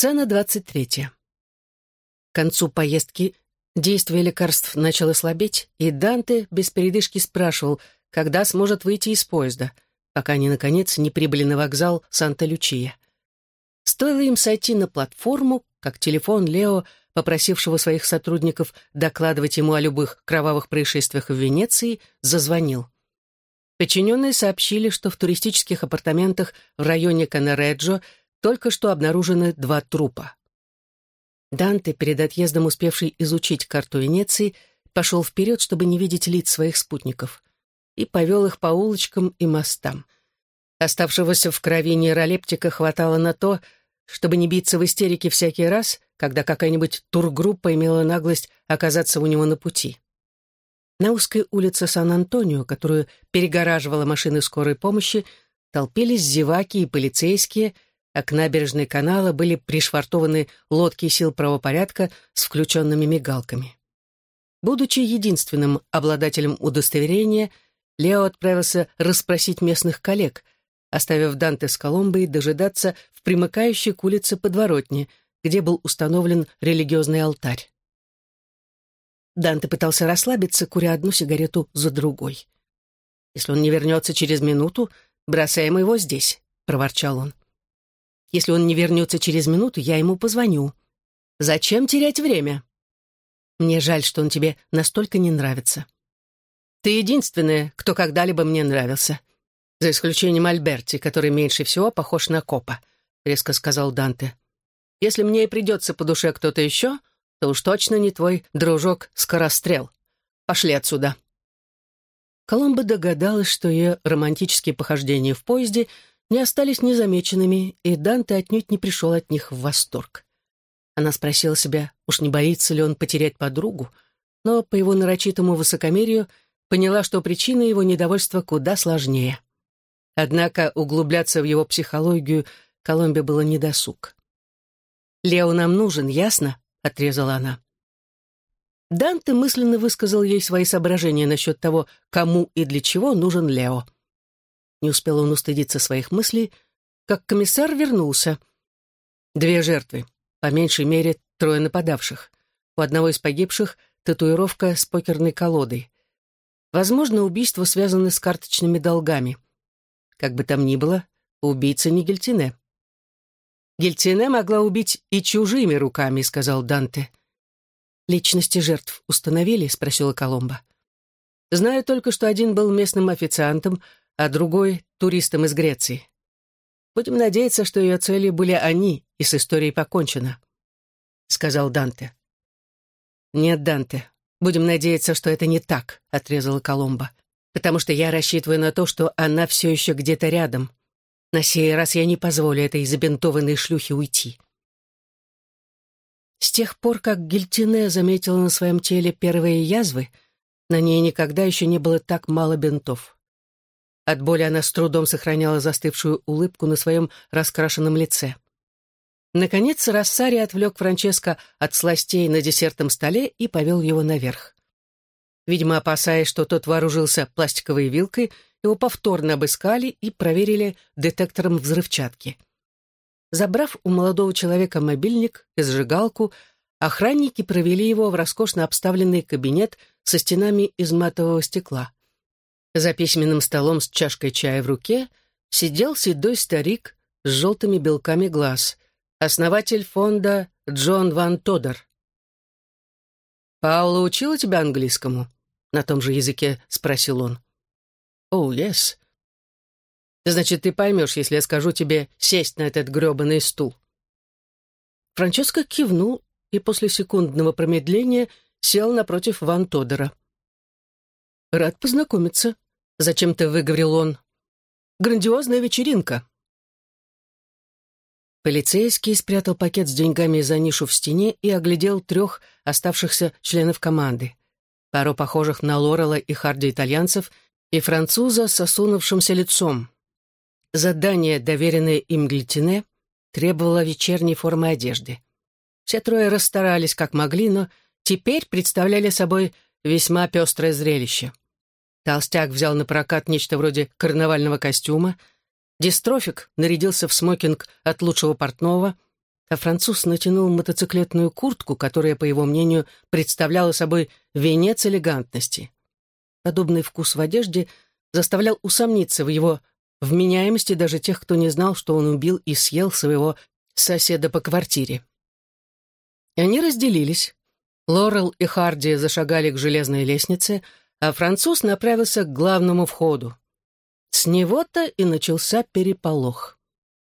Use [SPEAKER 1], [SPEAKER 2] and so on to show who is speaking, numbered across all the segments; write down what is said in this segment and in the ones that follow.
[SPEAKER 1] Сцена двадцать третья. К концу поездки действие лекарств начало слабеть, и Данте без передышки спрашивал, когда сможет выйти из поезда, пока они, наконец, не прибыли на вокзал Санта-Лючия. Стоило им сойти на платформу, как телефон Лео, попросившего своих сотрудников докладывать ему о любых кровавых происшествиях в Венеции, зазвонил. Подчиненные сообщили, что в туристических апартаментах в районе Канареджо только что обнаружены два трупа. Данте, перед отъездом успевший изучить карту Венеции, пошел вперед, чтобы не видеть лиц своих спутников, и повел их по улочкам и мостам. Оставшегося в крови нейролептика хватало на то, чтобы не биться в истерике всякий раз, когда какая-нибудь тургруппа имела наглость оказаться у него на пути. На узкой улице Сан-Антонио, которую перегораживала машины скорой помощи, толпились зеваки и полицейские — а к набережной канала были пришвартованы лодки сил правопорядка с включенными мигалками. Будучи единственным обладателем удостоверения, Лео отправился расспросить местных коллег, оставив Данте с Коломбой дожидаться в примыкающей к улице подворотне, где был установлен религиозный алтарь. Данте пытался расслабиться, куря одну сигарету за другой. «Если он не вернется через минуту, бросаем его здесь», — проворчал он. Если он не вернется через минуту, я ему позвоню. Зачем терять время? Мне жаль, что он тебе настолько не нравится. Ты единственная, кто когда-либо мне нравился. За исключением Альберти, который меньше всего похож на копа, — резко сказал Данте. Если мне и придется по душе кто-то еще, то уж точно не твой дружок-скорострел. Пошли отсюда. Коломба догадалась, что ее романтические похождения в поезде — не остались незамеченными, и Данте отнюдь не пришел от них в восторг. Она спросила себя, уж не боится ли он потерять подругу, но по его нарочитому высокомерию поняла, что причина его недовольства куда сложнее. Однако углубляться в его психологию Коломбе было недосуг. «Лео нам нужен, ясно?» — отрезала она. Данте мысленно высказал ей свои соображения насчет того, кому и для чего нужен Лео. Не успел он устыдиться своих мыслей, как комиссар вернулся. Две жертвы, по меньшей мере трое нападавших. У одного из погибших татуировка с покерной колодой. Возможно, убийство связано с карточными долгами. Как бы там ни было, убийца не Гельтине. «Гельтине могла убить и чужими руками», — сказал Данте. «Личности жертв установили?» — спросила Коломба. «Знаю только, что один был местным официантом, а другой — туристом из Греции. Будем надеяться, что ее целью были они, и с историей покончено», — сказал Данте. «Нет, Данте, будем надеяться, что это не так», — отрезала Коломба, «потому что я рассчитываю на то, что она все еще где-то рядом. На сей раз я не позволю этой забинтованной шлюхе уйти». С тех пор, как Гильтине заметила на своем теле первые язвы, на ней никогда еще не было так мало бинтов. От боли она с трудом сохраняла застывшую улыбку на своем раскрашенном лице. Наконец Рассари отвлек Франческо от сластей на десертном столе и повел его наверх. Видимо, опасаясь, что тот вооружился пластиковой вилкой, его повторно обыскали и проверили детектором взрывчатки. Забрав у молодого человека мобильник и зажигалку, охранники провели его в роскошно обставленный кабинет со стенами из матового стекла. За письменным столом с чашкой чая в руке сидел седой старик с желтыми белками глаз, основатель фонда Джон Ван Тодор. «Паула учила тебя английскому?» — на том же языке спросил он. «О, oh, yes». «Значит, ты поймешь, если я скажу тебе сесть на этот гребаный стул». Франческо кивнул и после секундного промедления сел напротив Ван Тодора. «Рад познакомиться», — зачем-то выговорил он. «Грандиозная вечеринка». Полицейский спрятал пакет с деньгами за нишу в стене и оглядел трех оставшихся членов команды. Пару похожих на Лорела и Харди итальянцев и француза с осунувшимся лицом. Задание, доверенное им Глитине, требовало вечерней формы одежды. Все трое расстарались как могли, но теперь представляли собой Весьма пестрое зрелище. Толстяк взял на прокат нечто вроде карнавального костюма, дистрофик нарядился в смокинг от лучшего портного, а француз натянул мотоциклетную куртку, которая, по его мнению, представляла собой венец элегантности. Подобный вкус в одежде заставлял усомниться в его вменяемости даже тех, кто не знал, что он убил и съел своего соседа по квартире. И они разделились. Лорел и Харди зашагали к железной лестнице, а француз направился к главному входу. С него-то и начался переполох.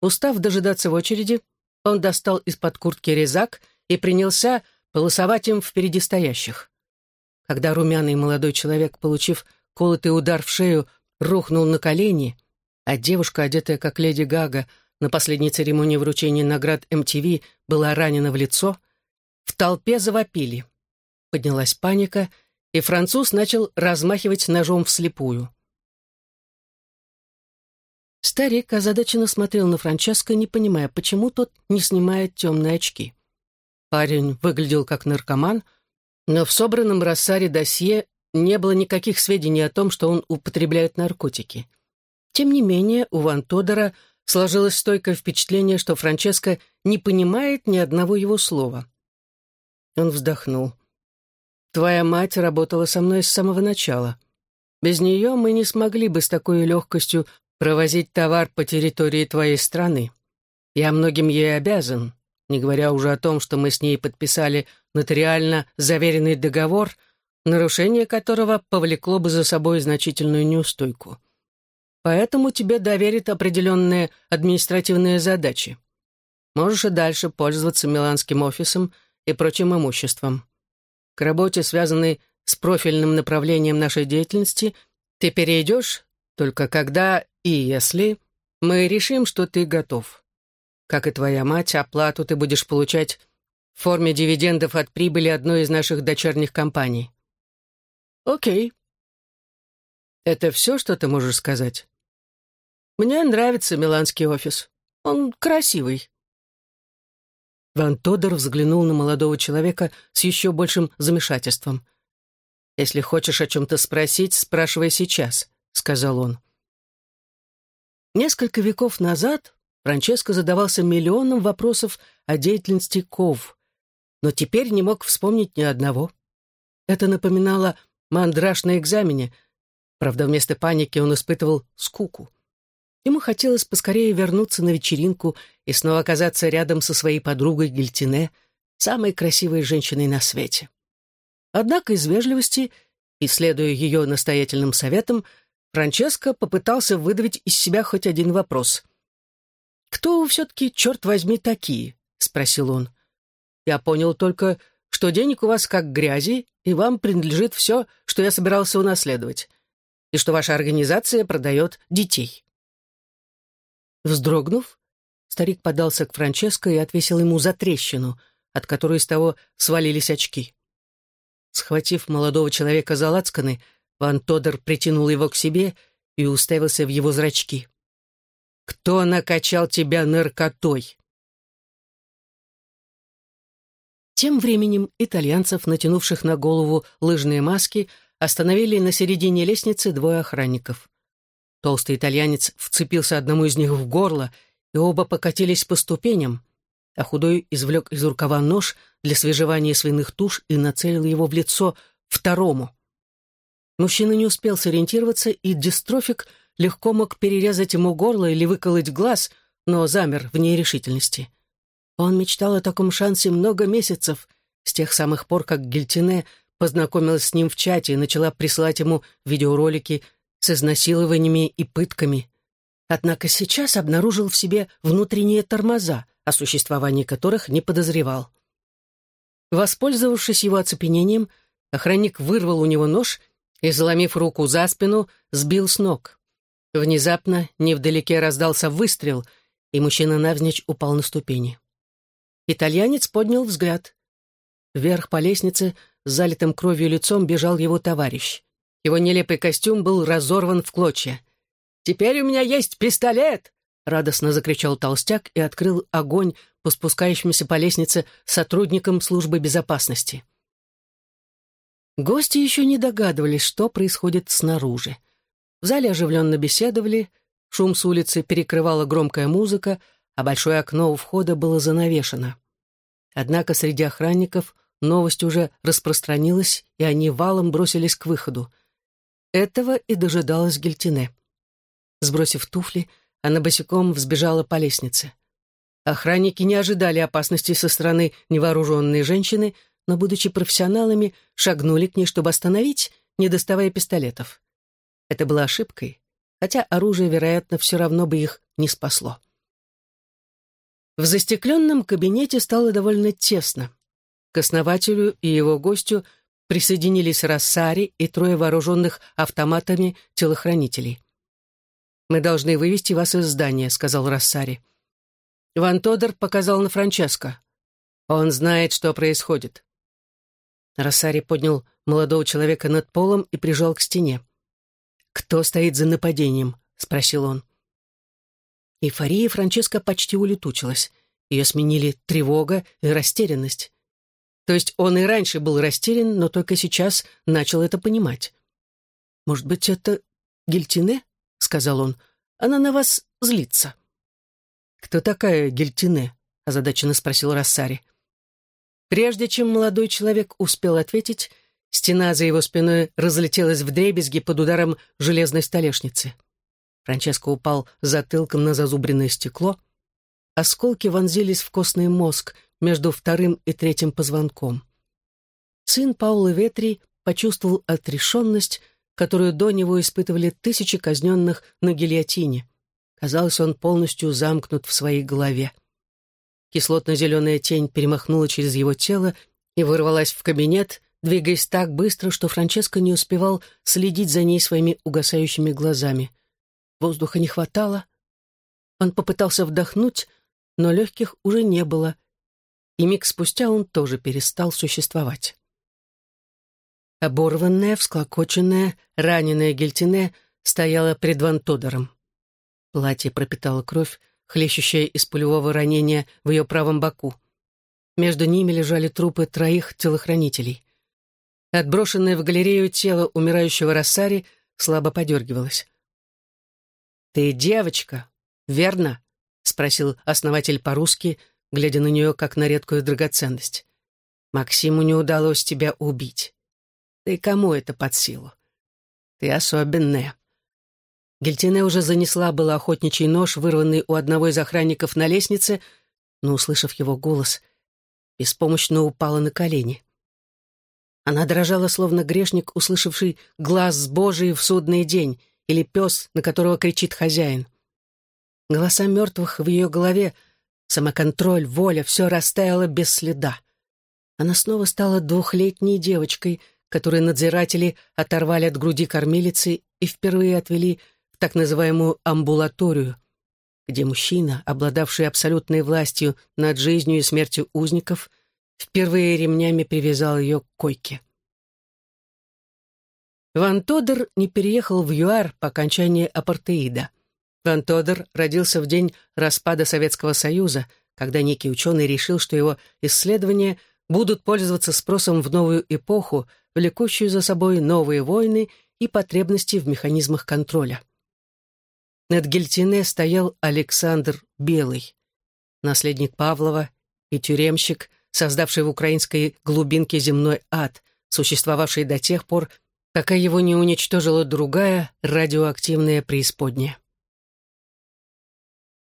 [SPEAKER 1] Устав дожидаться в очереди, он достал из-под куртки резак и принялся полосовать им впереди стоящих. Когда румяный молодой человек, получив колотый удар в шею, рухнул на колени, а девушка, одетая как леди Гага, на последней церемонии вручения наград MTV была ранена в лицо, в толпе завопили. Поднялась паника, и француз начал размахивать ножом вслепую. Старик озадаченно смотрел на Франческо, не понимая, почему тот не снимает темные очки. Парень выглядел как наркоман, но в собранном Рассаре досье не было никаких сведений о том, что он употребляет наркотики. Тем не менее, у Ван Тодора сложилось стойкое впечатление, что Франческо не понимает ни одного его слова. Он вздохнул. «Твоя мать работала со мной с самого начала. Без нее мы не смогли бы с такой легкостью провозить товар по территории твоей страны. Я многим ей обязан, не говоря уже о том, что мы с ней подписали нотариально заверенный договор, нарушение которого повлекло бы за собой значительную неустойку. Поэтому тебе доверят определенные административные задачи. Можешь и дальше пользоваться миланским офисом и прочим имуществом. К работе, связанной с профильным направлением нашей деятельности, ты перейдешь только когда и если мы решим, что ты готов. Как и твоя мать, оплату ты будешь получать в форме дивидендов от прибыли одной из наших дочерних компаний. Окей. Это все, что ты можешь сказать? Мне нравится миланский офис. Он красивый. Ван Тодор взглянул на молодого человека с еще большим замешательством. «Если хочешь о чем-то спросить, спрашивай сейчас», — сказал он. Несколько веков назад Франческо задавался миллионом вопросов о деятельности Ков, но теперь не мог вспомнить ни одного. Это напоминало мандраж на экзамене, правда, вместо паники он испытывал скуку. Ему хотелось поскорее вернуться на вечеринку и снова оказаться рядом со своей подругой Гильтине, самой красивой женщиной на свете. Однако из вежливости, и следуя ее настоятельным советам, Франческо попытался выдавить из себя хоть один вопрос. «Кто вы все-таки, черт возьми, такие?» — спросил он. «Я понял только, что денег у вас как грязи, и вам принадлежит все, что я собирался унаследовать, и что ваша организация продает детей». Вздрогнув, старик подался к Франческо и отвесил ему за трещину, от которой из того свалились очки. Схватив молодого человека за лацканы, Ван Тодор притянул его к себе и уставился в его зрачки. «Кто накачал тебя наркотой?» Тем временем итальянцев, натянувших на голову лыжные маски, остановили на середине лестницы двое охранников. Толстый итальянец вцепился одному из них в горло, и оба покатились по ступеням, а худой извлек из рукава нож для свежевания свиных туш и нацелил его в лицо второму. Мужчина не успел сориентироваться, и дистрофик легко мог перерезать ему горло или выколоть глаз, но замер в нерешительности. Он мечтал о таком шансе много месяцев, с тех самых пор, как Гильтине познакомилась с ним в чате и начала присылать ему видеоролики с изнасилованиями и пытками. Однако сейчас обнаружил в себе внутренние тормоза, о существовании которых не подозревал. Воспользовавшись его оцепенением, охранник вырвал у него нож и, заломив руку за спину, сбил с ног. Внезапно невдалеке раздался выстрел, и мужчина навзничь упал на ступени. Итальянец поднял взгляд. Вверх по лестнице с залитым кровью лицом бежал его товарищ. Его нелепый костюм был разорван в клочья. «Теперь у меня есть пистолет!» — радостно закричал толстяк и открыл огонь по спускающимся по лестнице сотрудникам службы безопасности. Гости еще не догадывались, что происходит снаружи. В зале оживленно беседовали, шум с улицы перекрывала громкая музыка, а большое окно у входа было занавешено. Однако среди охранников новость уже распространилась, и они валом бросились к выходу. Этого и дожидалась Гельтине. Сбросив туфли, она босиком взбежала по лестнице. Охранники не ожидали опасности со стороны невооруженной женщины, но, будучи профессионалами, шагнули к ней, чтобы остановить, не доставая пистолетов. Это была ошибкой, хотя оружие, вероятно, все равно бы их не спасло. В застекленном кабинете стало довольно тесно. К основателю и его гостю присоединились Рассари и трое вооруженных автоматами телохранителей. «Мы должны вывести вас из здания», — сказал Рассари. Ван Тодор показал на Франческо. «Он знает, что происходит». Рассари поднял молодого человека над полом и прижал к стене. «Кто стоит за нападением?» — спросил он. Эйфория Франческо почти улетучилась. Ее сменили тревога и растерянность. То есть он и раньше был растерян, но только сейчас начал это понимать. «Может быть, это Гельтине?» — сказал он. «Она на вас злится». «Кто такая Гельтине?» — озадаченно спросил Рассари. Прежде чем молодой человек успел ответить, стена за его спиной разлетелась в дребезги под ударом железной столешницы. Франческо упал затылком на зазубренное стекло. Осколки вонзились в костный мозг между вторым и третьим позвонком. Сын Паула Ветри почувствовал отрешенность, которую до него испытывали тысячи казненных на гильотине. Казалось, он полностью замкнут в своей голове. Кислотно-зеленая тень перемахнула через его тело и ворвалась в кабинет, двигаясь так быстро, что Франческо не успевал следить за ней своими угасающими глазами — Воздуха не хватало. Он попытался вдохнуть, но легких уже не было, и миг спустя он тоже перестал существовать. Оборванная, всклокоченная, раненая Гельтине стояла пред Вантодором. Платье пропитало кровь, хлещущая из пулевого ранения в ее правом боку. Между ними лежали трупы троих телохранителей. Отброшенное в галерею тело умирающего Рассари слабо подергивалось. «Ты девочка, верно?» — спросил основатель по-русски, глядя на нее как на редкую драгоценность. «Максиму не удалось тебя убить. И кому это под силу? Ты особенная». Гельтине уже занесла было охотничий нож, вырванный у одного из охранников на лестнице, но, услышав его голос, беспомощно упала на колени. Она дрожала, словно грешник, услышавший глаз Божий в судный день, или пес, на которого кричит хозяин. Голоса мертвых в ее голове, самоконтроль, воля, все растаяло без следа. Она снова стала двухлетней девочкой, которую надзиратели оторвали от груди кормилицы и впервые отвели в так называемую амбулаторию, где мужчина, обладавший абсолютной властью над жизнью и смертью узников, впервые ремнями привязал ее к койке. Ван Тодер не переехал в ЮАР по окончании апартеида. Ван Тодер родился в день распада Советского Союза, когда некий ученый решил, что его исследования будут пользоваться спросом в новую эпоху, влекущую за собой новые войны и потребности в механизмах контроля. Над Гельтине стоял Александр Белый, наследник Павлова и тюремщик, создавший в украинской глубинке земной ад, существовавший до тех пор, пока его не уничтожила другая радиоактивная преисподняя.